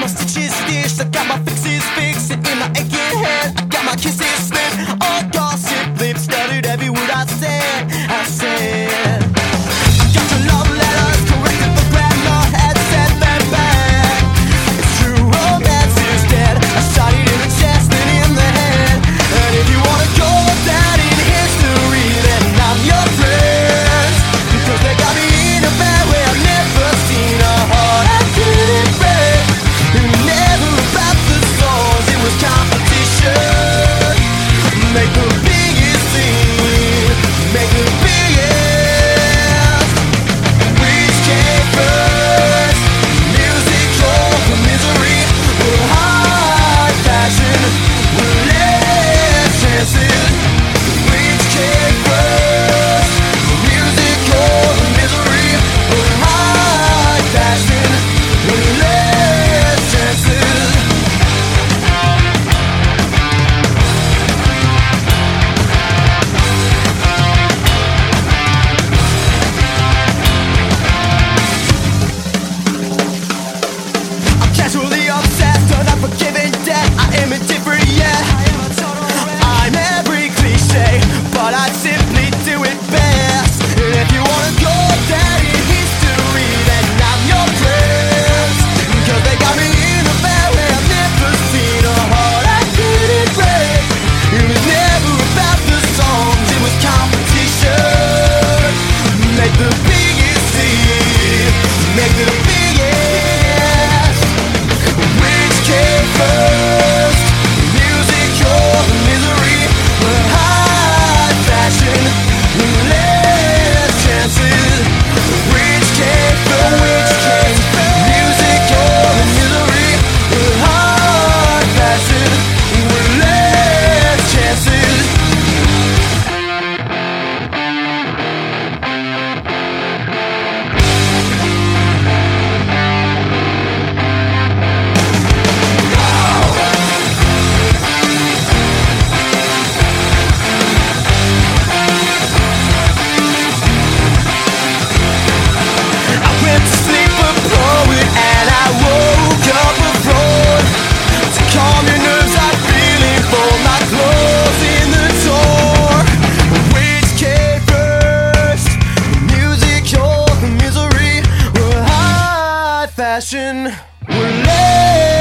Nosso despiste acaba fixando misery? Were less